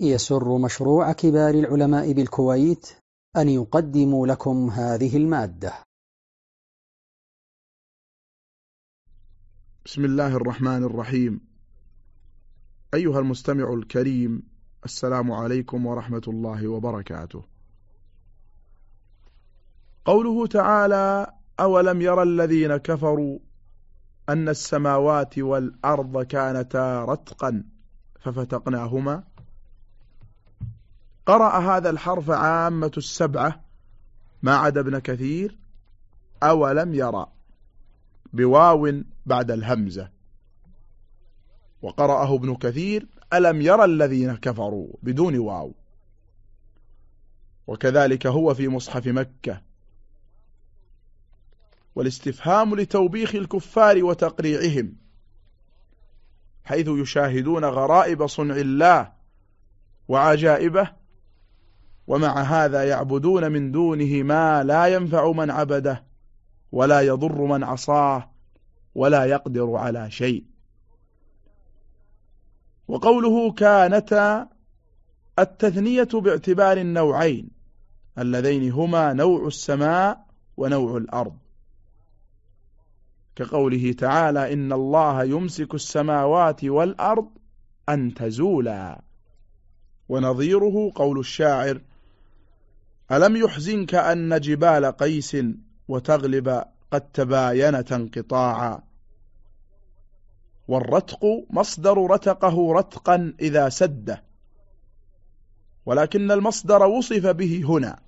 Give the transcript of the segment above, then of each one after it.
يسر مشروع كبار العلماء بالكويت أن يقدم لكم هذه المادة. بسم الله الرحمن الرحيم. أيها المستمع الكريم السلام عليكم ورحمة الله وبركاته. قوله تعالى أولم يرى الذين كفروا أن السماوات والأرض كانتا رتقا ففتقناهما؟ قرأ هذا الحرف عامة السبعة ما عدا ابن كثير أولم يرى بواو بعد الهمزة. وقرأه ابن كثير ألم يرى الذين كفروا بدون واو. وكذلك هو في مصحف مكة. والاستفهام لتوبيخ الكفار وتقريعهم حيث يشاهدون غرائب صنع الله وعجائبه ومع هذا يعبدون من دونه ما لا ينفع من عبده ولا يضر من عصاه ولا يقدر على شيء. وقوله كانتا التثنية باعتبار النوعين اللذين هما نوع السماء ونوع الأرض. كقوله تعالى إن الله يمسك السماوات والأرض أن تزولا. ونظيره قول الشاعر ألم يحزنك أن جبال قيس وتغلب قد تباينت انقطاعا؟ والرتق مصدر رتقه رتقا إذا سده ولكن المصدر وصف به هنا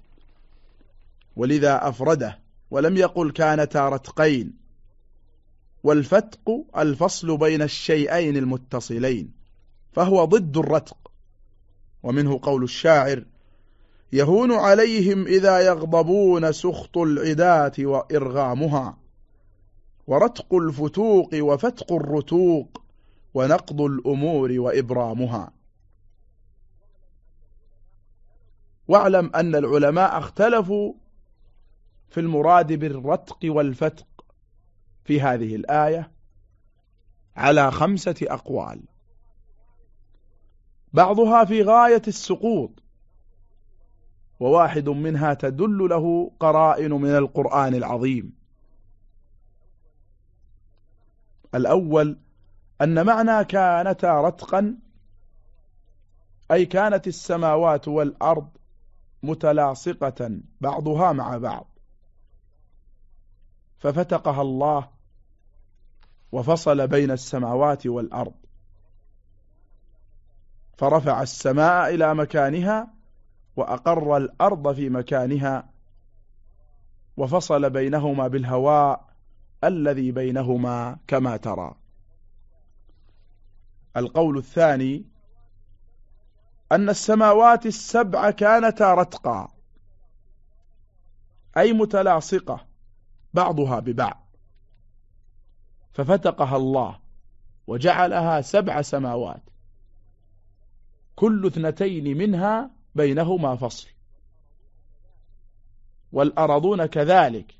ولذا أفرده ولم يقل كانتا رتقين والفتق الفصل بين الشيئين المتصلين فهو ضد الرتق ومنه قول الشاعر يهون عليهم إذا يغضبون سخط العدات وإرغامها. ورتق الفتوق وفتق الرتوق ونقض الأمور وإبرامها. واعلم أن العلماء اختلفوا في المراد بالرتق والفتق في هذه الآية على خمسة أقوال. بعضها في غاية السقوط وواحد منها تدل له قرائن من القرآن العظيم. الأول أن معنى كانتا رتقا أي كانت السماوات والأرض متلاصقة بعضها مع بعض. ففتقها الله وفصل بين السماوات والأرض. فرفع السماء إلى مكانها وأقر الأرض في مكانها وفصل بينهما بالهواء الذي بينهما كما ترى. القول الثاني أن السماوات السبع كانتا رتقا أي متلاصقة بعضها ببعض. ففتقها الله وجعلها سبع سماوات كل اثنتين منها بينهما فصل. والأرضون كذلك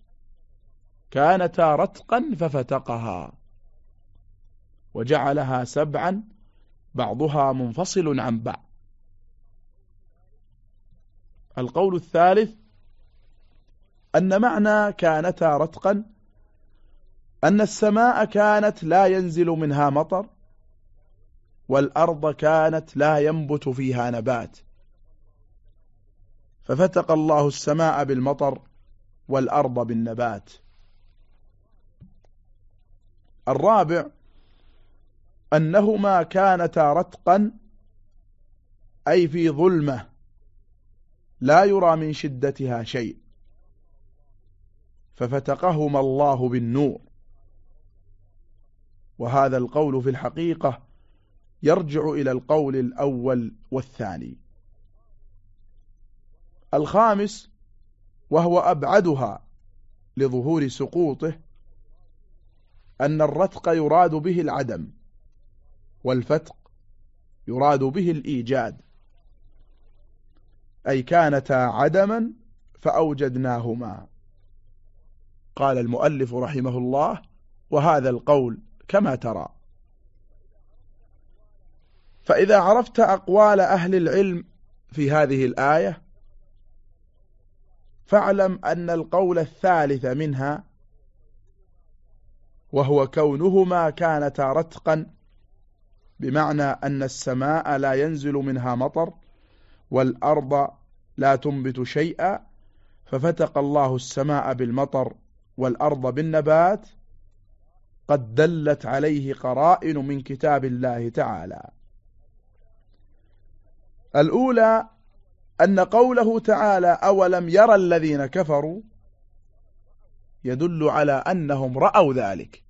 كانتا رتقا ففتقها وجعلها سبعا بعضها منفصل عن بعض. القول الثالث أن معنى كانتا رتقا أن السماء كانت لا ينزل منها مطر والأرض كانت لا ينبت فيها نبات. ففتق الله السماء بالمطر والأرض بالنبات. الرابع أنهما كانتا رتقا أي في ظلمة لا يرى من شدتها شيء. ففتقهما الله بالنور. وهذا القول في الحقيقة يرجع إلى القول الأول والثاني. الخامس وهو أبعدها لظهور سقوطه أن الرتق يراد به العدم والفتق يراد به الإيجاد. أي كانتا عدما فأوجدناهما. قال المؤلف رحمه الله وهذا القول كما ترى. فإذا عرفت أقوال أهل العلم في هذه الآية فاعلم أن القول الثالث منها وهو كونهما كانتا رتقا بمعنى أن السماء لا ينزل منها مطر والأرض لا تنبت شيئا ففتق الله السماء بالمطر والأرض بالنبات قد دلت عليه قرائن من كتاب الله تعالى. الأولى أن قوله تعالى أولم يرى الذين كفروا يدل على أنهم رأوا ذلك.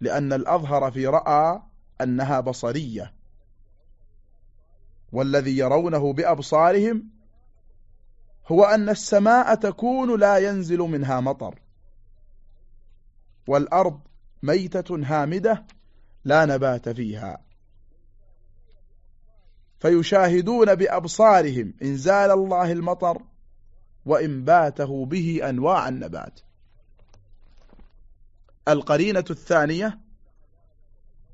لأن الأظهر في رأى أنها بصرية. والذي يرونه بأبصارهم هو أن السماء تكون لا ينزل منها مطر. والأرض ميتة هامدة لا نبات فيها. فيشاهدون بأبصارهم إنزال الله المطر وإنباته به أنواع النبات. القرينة الثانية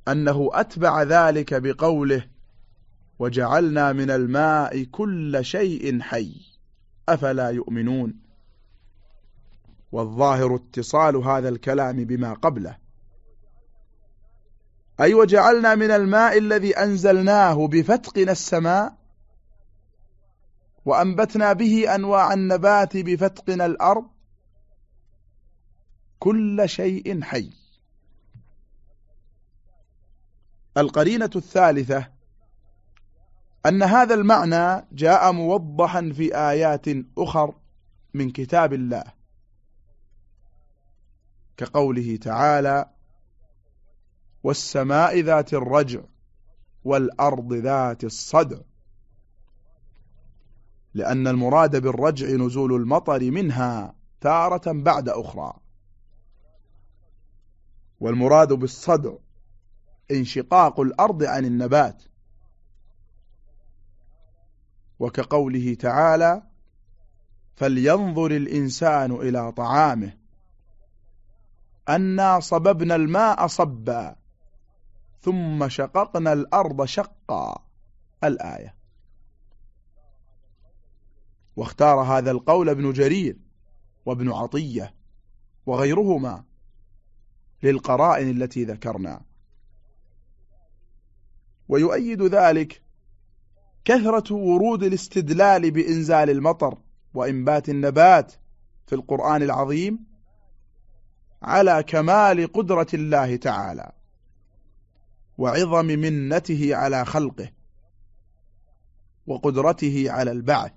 أنه أتبع ذلك بقوله وجعلنا من الماء كل شيء حي أفلا يؤمنون؟ والظاهر اتصال هذا الكلام بما قبله. أي وجعلنا من الماء الذي أنزلناه بفتقنا السماء وأنبتنا به أنواع النبات بفتقنا الأرض كل شيء حي. القرينة الثالثة أن هذا المعنى جاء موضحا في آيات أخر من كتاب الله كقوله تعالى والسماء ذات الرجع والأرض ذات الصدع. لأن المراد بالرجع نزول المطر منها تارة بعد أخرى. والمراد بالصدع انشقاق الأرض عن النبات. وكقوله تعالى فلينظر الإنسان إلى طعامه. أنا صببنا الماء صبا. ثم شققنا الأرض شقا. الآية. واختار هذا القول ابن جرير وابن عطية وغيرهما للقرائن التي ذكرنا. ويؤيد ذلك كثرة ورود الاستدلال بإنزال المطر وإنبات النبات في القرآن العظيم على كمال قدرة الله تعالى. وعظم منته على خلقه وقدرته على البعث.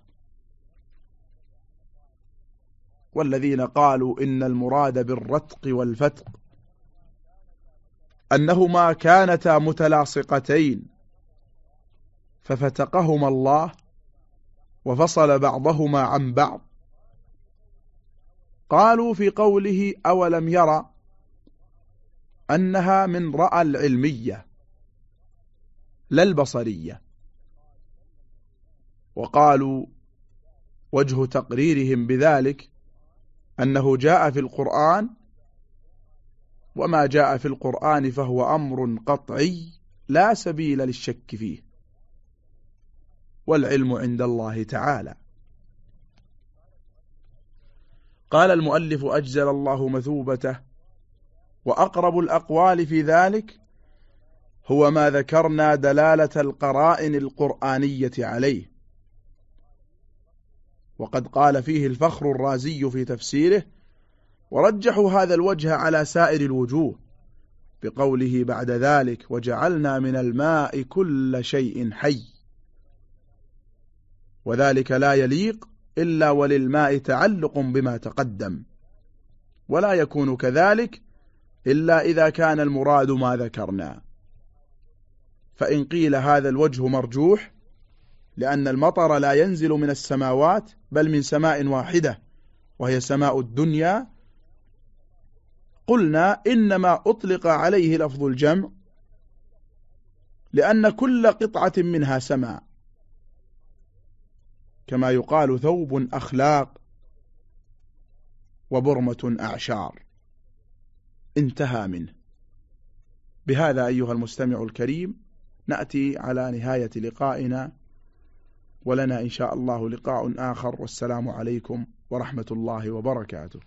والذين قالوا إن المراد بالرتق والفتق أنهما كانتا متلاصقتين ففتقهما الله وفصل بعضهما عن بعض. قالوا في قوله أولم يرى أنها من رأى العلمية لا البصرية. وقالوا وجه تقريرهم بذلك أنه جاء في القرآن وما جاء في القرآن فهو أمر قطعي لا سبيل للشك فيه والعلم عند الله تعالى. قال المؤلف أجزل الله مثوبته وأقرب الأقوال في ذلك هو ما ذكرنا دلالة القرائن القرآنية عليه. وقد قال فيه الفخر الرازي في تفسيره ورجحوا هذا الوجه على سائر الوجوه بقوله بعد ذلك وجعلنا من الماء كل شيء حي وذلك لا يليق إلا وللماء تعلق بما تقدم ولا يكون كذلك إلا إذا كان المراد ما ذكرنا. فإن قيل هذا الوجه مرجوح لأن المطر لا ينزل من السماوات بل من سماء واحدة وهي سماء الدنيا. قلنا إنما أطلق عليه لفظ الجمع لأن كل قطعة منها سماء. كما يقال ثوب أخلاق وبرمة أعشار. انتهى منه. بهذا أيها المستمع الكريم نأتي على نهاية لقائنا. ولنا إن شاء الله لقاء آخر والسلام عليكم ورحمة الله وبركاته.